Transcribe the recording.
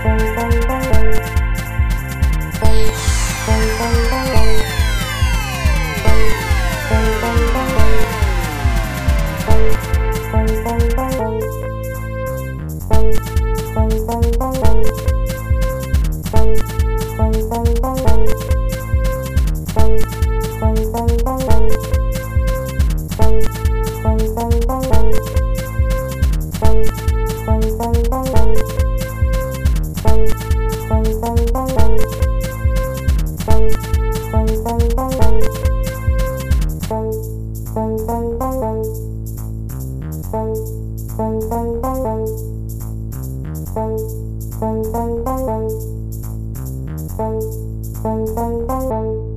Thank Thank you.